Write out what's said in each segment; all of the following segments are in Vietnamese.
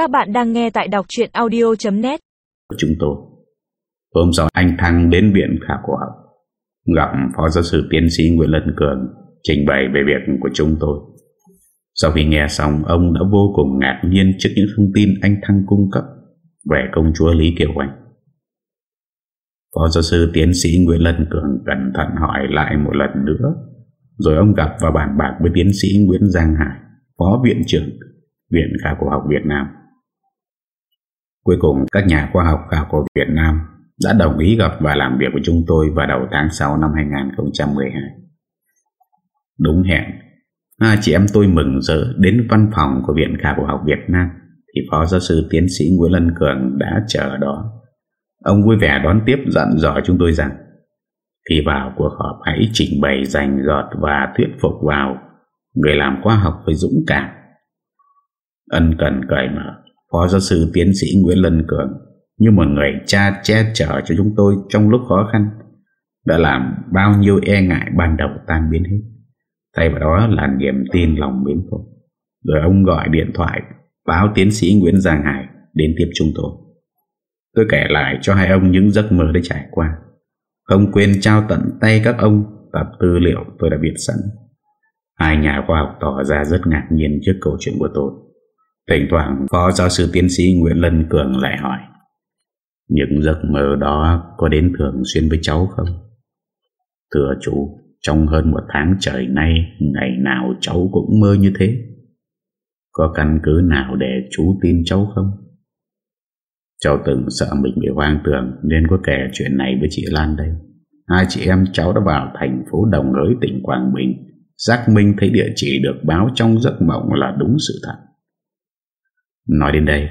Các bạn đang nghe tại đọc chuyện audio.net Chúng tôi, Hôm sau anh Thăng đến viện khảo cổ học, Gặp Phó Giáo sư Tiến sĩ Nguyễn Lân Cường, Trình bày về việc của chúng tôi. Sau khi nghe xong, Ông đã vô cùng ngạc nhiên Trước những thông tin anh Thăng cung cấp Về công chúa Lý Kiều Anh Phó Giáo sư Tiến sĩ Nguyễn Lân Cường Cẩn thận hỏi lại một lần nữa, Rồi ông gặp và bàn bạc với Tiến sĩ Nguyễn Giang Hải, Phó Viện trưởng Viện Khảo cổ học Việt Nam. Cuối cùng các nhà khoa học khảo cổ Việt Nam đã đồng ý gặp và làm việc với chúng tôi vào đầu tháng 6 năm 2012. Đúng hẹn, hai chị em tôi mừng rỡ đến văn phòng của Viện Khảo cổ học Việt Nam thì Phó Giáo sư Tiến sĩ Nguyễn Lân Cường đã chờ đó. Ông vui vẻ đón tiếp dặn dò chúng tôi rằng khi vào cuộc họp hãy trình bày dành rọt và thuyết phục vào người làm khoa học với dũng cảm. Ân cần cởi mở Phó giáo sư tiến sĩ Nguyễn Lân Cường Như một người cha che chở cho chúng tôi Trong lúc khó khăn Đã làm bao nhiêu e ngại ban đầu tan biến hết. Thay vào đó là niềm tin lòng mến phục. Rồi ông gọi điện thoại, Báo tiến sĩ Nguyễn Giang Hải Đến tiếp chúng tôi. Tôi kể lại cho hai ông những giấc mơ đã trải qua. Không quên trao tận tay các ông Tập tư liệu tôi đã viết sẵn. Hai nhà khoa học tỏ ra rất ngạc nhiên trước câu chuyện của tôi. Thỉnh thoảng Phó giáo sư tiến sĩ Nguyễn Lân Cường lại hỏi, Những giấc mơ đó có đến thường xuyên với cháu không? Thưa chú, Trong hơn một tháng trời nay, Ngày nào cháu cũng mơ như thế Có căn cứ nào để chú tin cháu không? Cháu từng sợ mình bị hoang tưởng Nên có kể chuyện này với chị Lan đây Hai chị em cháu đã vào thành phố Đồng Hới, tỉnh Quảng Bình Giác Minh thấy địa chỉ được báo trong giấc mộng là đúng sự thật Nói đến đây,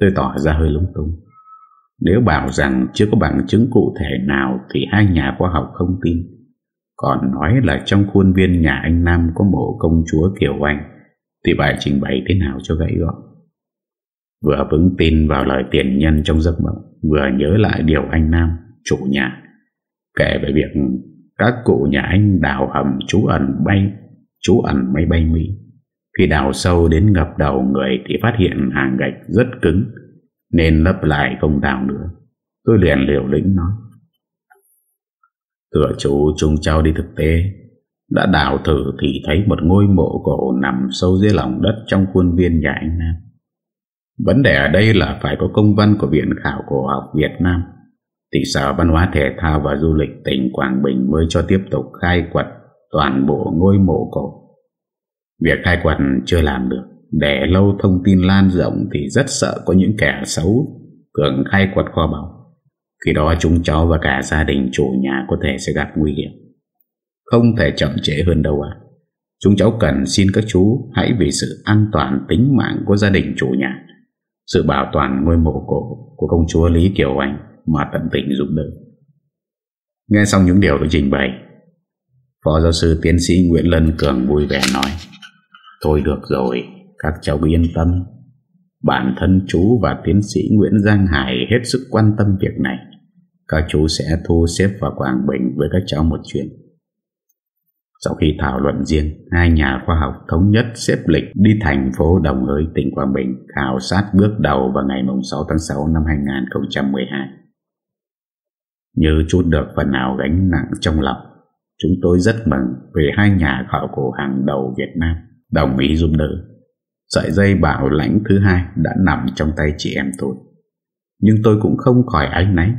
Tôi tỏ ra hơi lúng túng. Nếu bảo rằng chưa có bằng chứng cụ thể nào Thì hai nhà khoa học không tin. Còn nói là trong khuôn viên nhà anh Nam Có mộ công chúa Kiều Anh Thì bài trình bày thế nào cho gãy gọn? Vừa vững tin vào lời tiền nhân trong giấc mộng, Vừa nhớ lại điều anh Nam, Chủ nhà, Kể về việc các cụ nhà anh đào hầm trú ẩn bay, Trú ẩn máy bay Mỹ khi đào sâu đến ngập đầu người thì phát hiện hàng gạch rất cứng, nên lấp lại không đào nữa. Tôi liền liều lĩnh nói. Thưa chú, chúng cháu đi thực tế đã đào thử thì thấy một ngôi mộ cổ nằm sâu dưới lòng đất trong khuôn viên nhà anh Nam. Vấn đề ở đây là phải có công văn của Viện Khảo Cổ học Việt Nam thì Sở Văn hóa Thể thao và Du lịch tỉnh Quảng Bình mới cho tiếp tục khai quật toàn bộ ngôi mộ cổ. Việc khai quật chưa làm được. Để lâu thông tin lan rộng Thì rất sợ có những kẻ xấu Cường khai quật kho báu. Khi đó chúng cháu và cả gia đình chủ nhà Có thể sẽ gặp nguy hiểm. Không thể chậm trễ hơn đâu ạ. Chúng cháu cần xin các chú Hãy vì sự an toàn tính mạng Của gia đình chủ nhà, Sự bảo toàn ngôi mộ cổ Của công chúa Lý Kiều Anh Mà tận tình giúp đỡ. Nghe xong những điều tôi trình bày, Phó giáo sư tiến sĩ Nguyễn Lân Cường vui vẻ nói Thôi được rồi, Các cháu yên tâm. Bản thân chú và tiến sĩ Nguyễn Giang Hải Hết sức quan tâm việc này. Các chú sẽ thu xếp vào Quảng Bình Với các cháu một chuyến. Sau khi thảo luận riêng, Hai nhà khoa học thống nhất xếp lịch Đi thành phố Đồng Hới, tỉnh Quảng Bình, Khảo sát bước đầu vào ngày 6 tháng 6 năm 2012 Như chút được phần nào gánh nặng trong lòng, Chúng tôi rất mừng về hai nhà khảo cổ hàng đầu Việt Nam. Đồng ý giúp đỡ. Sợi dây bảo lãnh thứ hai Đã nằm trong tay chị em tôi. Nhưng tôi cũng không khỏi ánh náy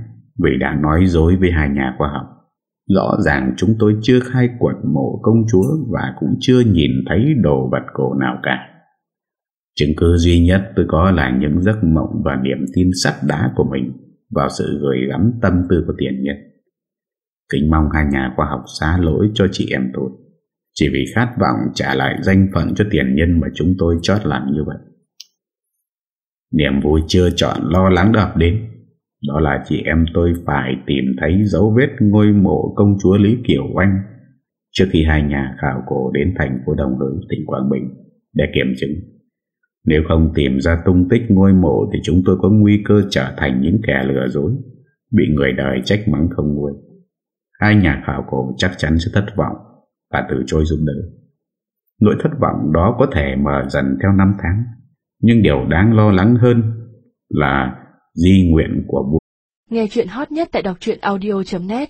Vì đã nói dối với hai nhà khoa học. Rõ ràng chúng tôi chưa khai quật mộ công chúa Và cũng chưa nhìn thấy đồ vật cổ nào cả. Chứng cứ duy nhất tôi có là những giấc mộng Và niềm tin sắt đá của mình Vào sự gửi gắm tâm tư của tiền nhân. Kính mong hai nhà khoa học xá lỗi cho chị em tôi chỉ vì khát vọng trả lại danh phận cho tiền nhân mà chúng tôi chót làm như vậy. Niềm vui chưa chọn lo lắng đập đến. Đó là chị em tôi phải tìm thấy dấu vết ngôi mộ công chúa Lý Kiều Oanh trước khi hai nhà khảo cổ đến thành phố Đồng Hới, tỉnh Quảng Bình để kiểm chứng. Nếu không tìm ra tung tích ngôi mộ thì chúng tôi có nguy cơ trở thành những kẻ lừa dối, bị người đời trách mắng không nguôi. Hai nhà khảo cổ chắc chắn sẽ thất vọng và từ chối giúp đỡ. Nỗi thất vọng đó có thể mở dần theo năm tháng, Nhưng điều đáng lo lắng hơn là di nguyện của bố. Nghe chuyện hot nhất tại đọc audio.net